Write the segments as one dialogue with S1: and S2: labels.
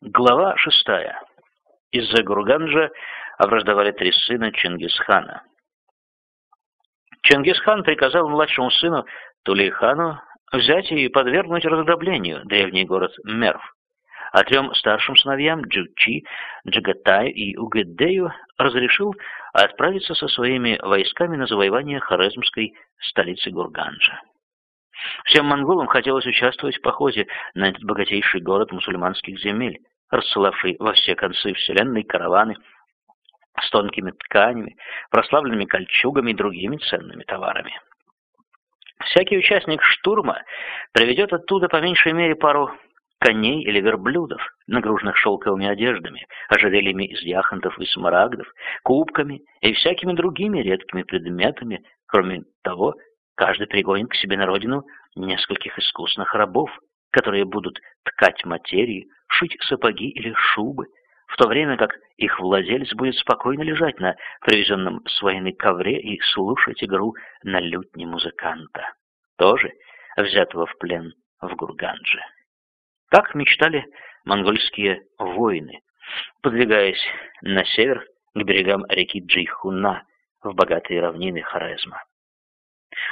S1: Глава шестая. Из-за Гурганджа враждовали три сына Чингисхана. Чингисхан приказал младшему сыну Тулейхану взять и подвергнуть разграблению древний город Мерв, а трем старшим сыновьям Джучи, Джагатаю и Угедею разрешил отправиться со своими войсками на завоевание Хорезмской столицы Гурганджа. Всем монголам хотелось участвовать в походе на этот богатейший город мусульманских земель, рассылавший во все концы вселенной караваны с тонкими тканями, прославленными кольчугами и другими ценными товарами. Всякий участник штурма приведет оттуда по меньшей мере пару коней или верблюдов, нагруженных шелковыми одеждами, ожерельями из яхонтов и смарагдов, кубками и всякими другими редкими предметами. Кроме того, каждый пригонит к себе на родину нескольких искусных рабов, которые будут ткать материи, шить сапоги или шубы, в то время как их владелец будет спокойно лежать на привезенном с войны ковре и слушать игру на лютне музыканта, тоже взятого в плен в Гургандже. Так мечтали монгольские воины, подвигаясь на север к берегам реки Джейхуна в богатые равнины Хорезма.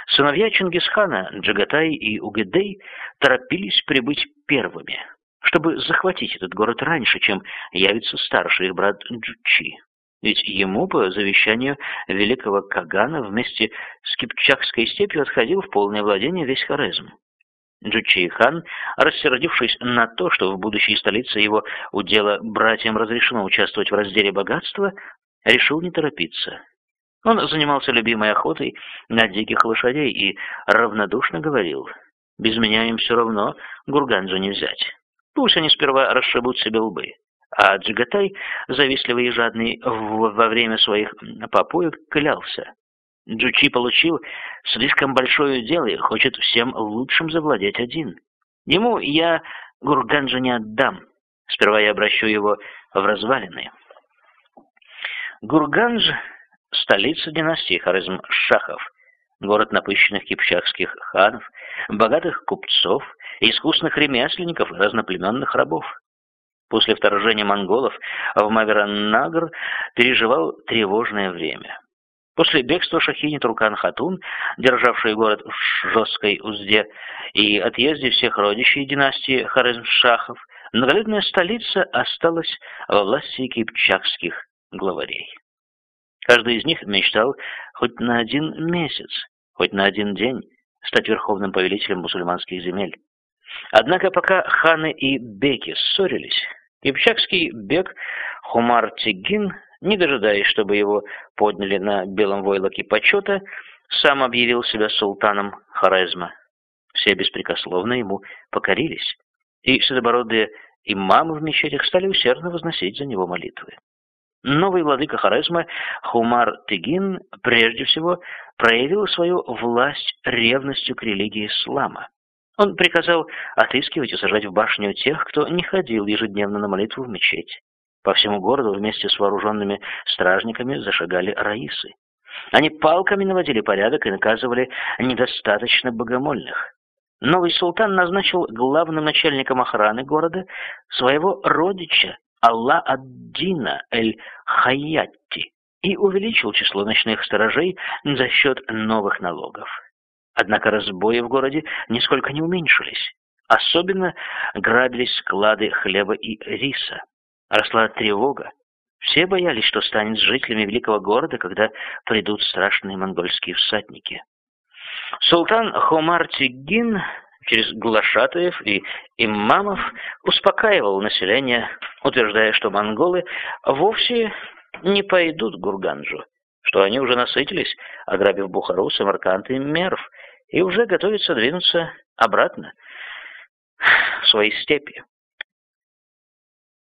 S1: Сыновья Чингисхана, Джагатай и Угедей, торопились прибыть первыми, чтобы захватить этот город раньше, чем явится старший их брат Джучи. Ведь ему, по завещанию великого Кагана, вместе с Кипчакской степью отходил в полное владение весь Хорезм. Джучи хан, рассердившись на то, что в будущей столице его удела братьям разрешено участвовать в разделе богатства, решил не торопиться. Он занимался любимой охотой на диких лошадей и равнодушно говорил, «Без меня им все равно Гурганджу не взять. Пусть они сперва расшибут себе лбы». А Джигатай, завистливый и жадный во время своих попоек, клялся. Джучи получил слишком большое дело и хочет всем лучшим завладеть один. Ему я Гурганджа не отдам. Сперва я обращу его в развалины. Гурганж — столица династии Хорезм-Шахов, город напыщенных кипчакских ханов, богатых купцов, искусных ремесленников и разноплеменных рабов. После вторжения монголов в Мавераннагр переживал тревожное время. После бегства Шахини Туркан-Хатун, державший город в жесткой узде, и отъезде всех родичей династии Хорезмшахов, многолюдная столица осталась во власти кипчакских главарей. Каждый из них мечтал хоть на один месяц, хоть на один день стать верховным повелителем мусульманских земель. Однако пока ханы и беки ссорились, кипчакский бег Хумар Тигин не дожидаясь, чтобы его подняли на белом войлоке почета, сам объявил себя султаном Хорезма. Все беспрекословно ему покорились, и седобородые имамы в мечетях стали усердно возносить за него молитвы. Новый владыка Хорезма Хумар Тыгин прежде всего проявил свою власть ревностью к религии ислама. Он приказал отыскивать и сажать в башню тех, кто не ходил ежедневно на молитву в мечеть. По всему городу вместе с вооруженными стражниками зашагали раисы. Они палками наводили порядок и наказывали недостаточно богомольных. Новый султан назначил главным начальником охраны города своего родича Алла ад-Дина эль-Хайятти и увеличил число ночных сторожей за счет новых налогов. Однако разбои в городе нисколько не уменьшились. Особенно грабились склады хлеба и риса. Росла тревога. Все боялись, что станет с жителями великого города, когда придут страшные монгольские всадники. Султан Хумар Тигин через глашатаев и имамов успокаивал население, утверждая, что монголы вовсе не пойдут к Гурганджу, что они уже насытились, ограбив Бухару, Самарканд и Мерв, и уже готовятся двинуться обратно в свои степи.